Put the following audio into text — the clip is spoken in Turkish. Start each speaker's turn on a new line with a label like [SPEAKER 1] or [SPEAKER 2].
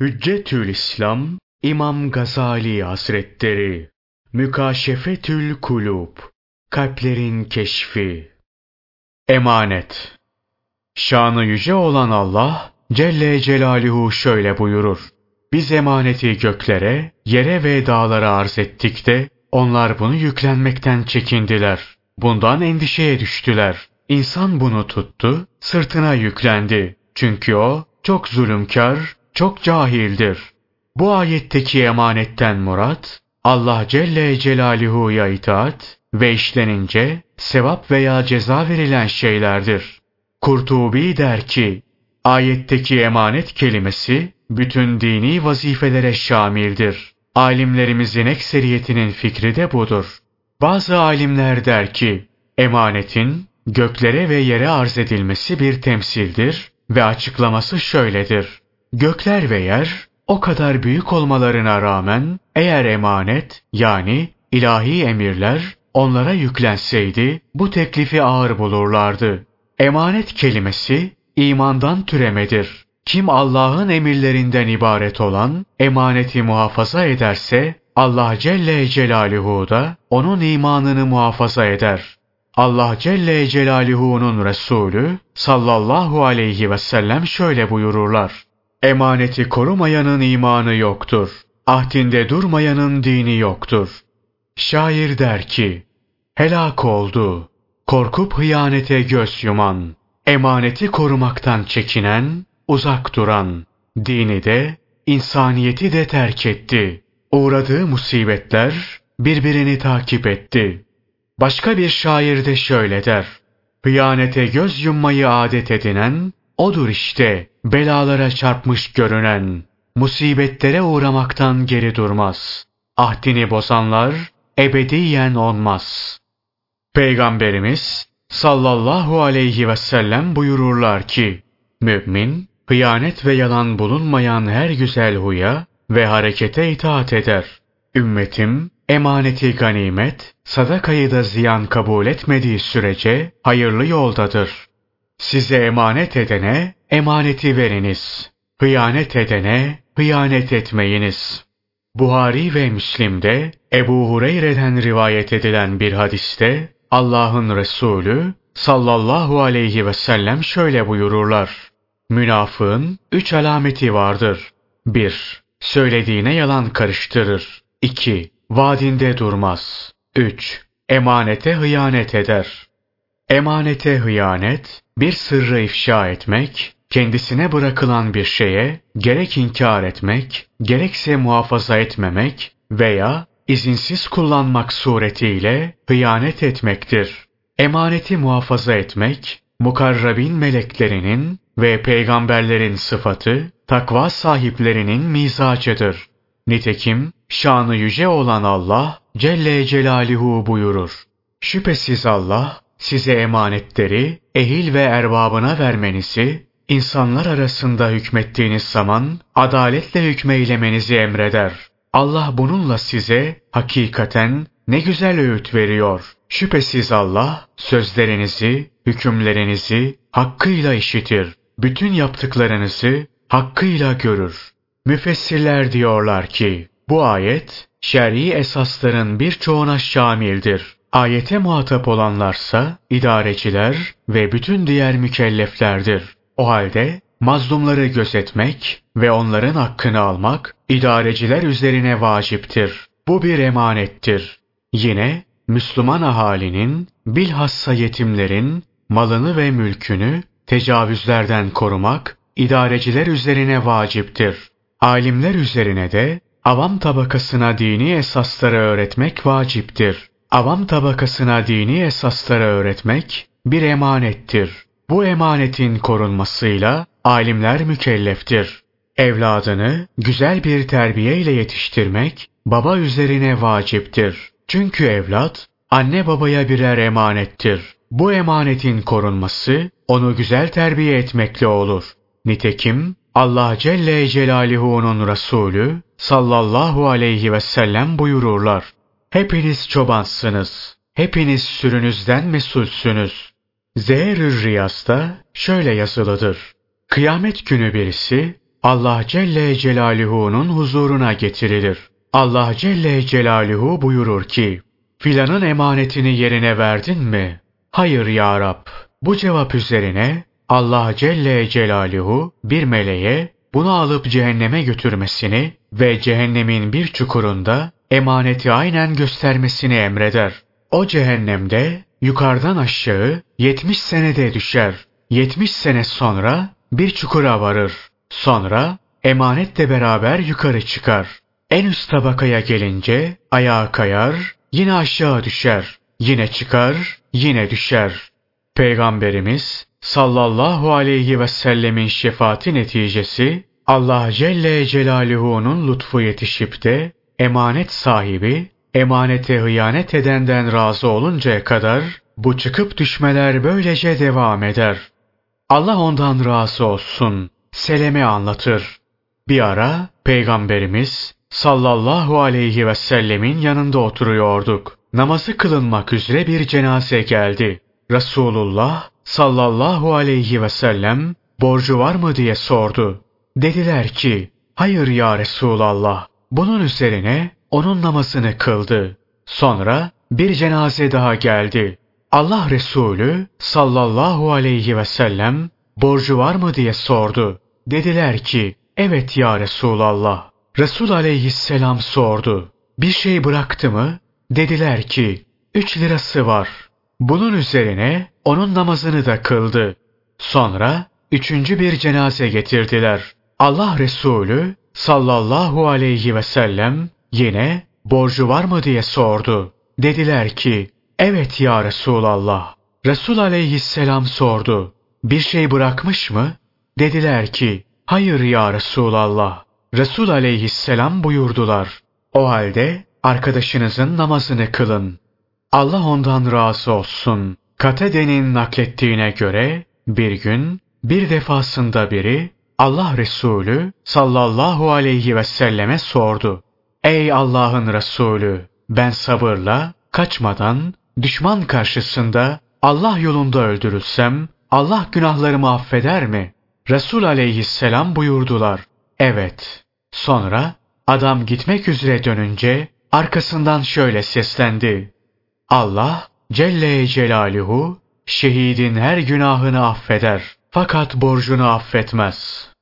[SPEAKER 1] Hüccetül İslam İmam Gazali Hazretleri Mükaşefetül Kulub Kalplerin Keşfi Emanet Şanı yüce olan Allah Celle Celaluhu şöyle buyurur. Biz emaneti göklere, yere ve dağlara arz ettik de onlar bunu yüklenmekten çekindiler. Bundan endişeye düştüler. İnsan bunu tuttu, sırtına yüklendi. Çünkü o çok zulümkar, çok cahildir. Bu ayetteki emanetten murat, Allah Celle Celaluhu'ya itaat ve işlenince sevap veya ceza verilen şeylerdir. Kurtubi der ki, ayetteki emanet kelimesi bütün dini vazifelere şamildir. Alimlerimizin ekseriyetinin fikri de budur. Bazı alimler der ki, emanetin göklere ve yere arz edilmesi bir temsildir ve açıklaması şöyledir. Gökler ve yer o kadar büyük olmalarına rağmen eğer emanet yani ilahi emirler onlara yüklenseydi bu teklifi ağır bulurlardı. Emanet kelimesi imandan türemedir. Kim Allah'ın emirlerinden ibaret olan emaneti muhafaza ederse Allah Celle Celaluhu da onun imanını muhafaza eder. Allah Celle Celaluhu'nun Resulü sallallahu aleyhi ve sellem şöyle buyururlar. Emaneti korumayanın imanı yoktur. Ahdinde durmayanın dini yoktur. Şair der ki, helak oldu. Korkup hıyanete göz yuman. Emaneti korumaktan çekinen, uzak duran. Dini de, insaniyeti de terk etti. Uğradığı musibetler birbirini takip etti. Başka bir şair de şöyle der. Hıyanete göz yummayı adet edinen, odur işte belalara çarpmış görünen, musibetlere uğramaktan geri durmaz. Ahdini bozanlar ebediyen olmaz. Peygamberimiz sallallahu aleyhi ve sellem buyururlar ki, mümin, hıyanet ve yalan bulunmayan her güzel huya ve harekete itaat eder. Ümmetim, emaneti ganimet, sadakayı da ziyan kabul etmediği sürece hayırlı yoldadır. Size emanet edene emaneti veriniz. Hıyanet edene hıyanet etmeyiniz. Buhari ve Müslim'de Ebu Hureyre'den rivayet edilen bir hadiste Allah'ın Resulü sallallahu aleyhi ve sellem şöyle buyururlar. Münafığın üç alameti vardır. 1. Söylediğine yalan karıştırır. 2. Vaadinde durmaz. 3. Emanete hıyanet eder. Emanete hıyanet, bir sırrı ifşa etmek, kendisine bırakılan bir şeye gerek inkar etmek, gerekse muhafaza etmemek veya izinsiz kullanmak suretiyle hıyanet etmektir. Emaneti muhafaza etmek, mukarrabin meleklerinin ve peygamberlerin sıfatı, takva sahiplerinin mizacıdır. Nitekim şanı yüce olan Allah Celle Celaluhu buyurur. Şüphesiz Allah size emanetleri ehil ve erbabına vermenizi İnsanlar arasında hükmettiğiniz zaman adaletle hükmeylemenizi emreder. Allah bununla size hakikaten ne güzel öğüt veriyor. Şüphesiz Allah sözlerinizi, hükümlerinizi hakkıyla işitir. Bütün yaptıklarınızı hakkıyla görür. Müfessirler diyorlar ki bu ayet şer'i esasların birçoğuna şamildir. Ayete muhatap olanlarsa idareciler ve bütün diğer mükelleflerdir. O halde mazlumları gözetmek ve onların hakkını almak idareciler üzerine vaciptir. Bu bir emanettir. Yine Müslüman ahalinin bilhassa yetimlerin malını ve mülkünü tecavüzlerden korumak idareciler üzerine vaciptir. Alimler üzerine de avam tabakasına dini esasları öğretmek vaciptir. Avam tabakasına dini esasları öğretmek bir emanettir. Bu emanetin korunmasıyla alimler mükelleftir. Evladını güzel bir terbiye ile yetiştirmek baba üzerine vaciptir. Çünkü evlat anne babaya birer emanettir. Bu emanetin korunması onu güzel terbiye etmekle olur. Nitekim Allah Celle Celaluhu'nun Resulü sallallahu aleyhi ve sellem buyururlar. Hepiniz çobansınız. Hepiniz sürünüzden mesulsünüz. Zehr-ü Riyas'ta şöyle yazılıdır. Kıyamet günü birisi Allah Celle Celaluhu'nun huzuruna getirilir. Allah Celle Celaluhu buyurur ki, filanın emanetini yerine verdin mi? Hayır ya Rab. Bu cevap üzerine Allah Celle Celaluhu bir meleğe bunu alıp cehenneme götürmesini ve cehennemin bir çukurunda emaneti aynen göstermesini emreder. O cehennemde yukarıdan aşağı 70 senede düşer. 70 sene sonra bir çukura varır. Sonra emanetle beraber yukarı çıkar. En üst tabakaya gelince ayağa kayar, yine aşağı düşer. Yine çıkar, yine düşer. Peygamberimiz sallallahu aleyhi ve sellemin şefaati neticesi Allah Celle Celaluhu'nun lütfu yetişip de emanet sahibi emanete hıyanet edenden razı oluncaya kadar bu çıkıp düşmeler böylece devam eder. Allah ondan razı olsun. Seleme anlatır. Bir ara Peygamberimiz sallallahu aleyhi ve sellemin yanında oturuyorduk. Namazı kılınmak üzere bir cenaze geldi. Resulullah sallallahu aleyhi ve sellem borcu var mı diye sordu. Dediler ki, hayır ya Resulallah. Bunun üzerine onun namazını kıldı. Sonra bir cenaze daha geldi. Allah Resulü sallallahu aleyhi ve sellem borcu var mı diye sordu. Dediler ki, evet ya Resulallah. Resul aleyhisselam sordu. Bir şey bıraktı mı? Dediler ki, üç lirası var. Bunun üzerine onun namazını da kıldı. Sonra üçüncü bir cenaze getirdiler. Allah Resulü sallallahu aleyhi ve sellem yine borcu var mı diye sordu. Dediler ki, evet ya Resulallah. Resul aleyhisselam sordu. Bir şey bırakmış mı? Dediler ki, hayır ya Resulallah. Resul aleyhisselam buyurdular. O halde arkadaşınızın namazını kılın. Allah ondan razı olsun. Katede'nin naklettiğine göre bir gün bir defasında biri Allah Resulü sallallahu aleyhi ve selleme sordu. Ey Allah'ın Resulü ben sabırla kaçmadan düşman karşısında Allah yolunda öldürülsem Allah günahlarımı affeder mi? Resul aleyhisselam buyurdular. Evet. Sonra adam gitmek üzere dönünce arkasından şöyle seslendi. Allah Celle Celaluhu şehidin her günahını affeder fakat borcunu affetmez.''